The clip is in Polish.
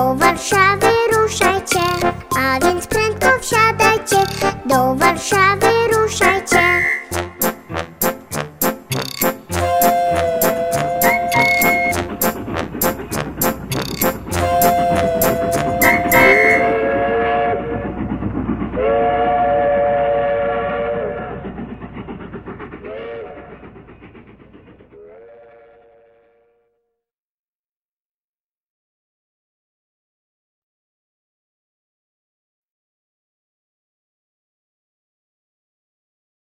Do Warszawy ruszajcie, a więc prędko wsiadajcie. Do Warszawy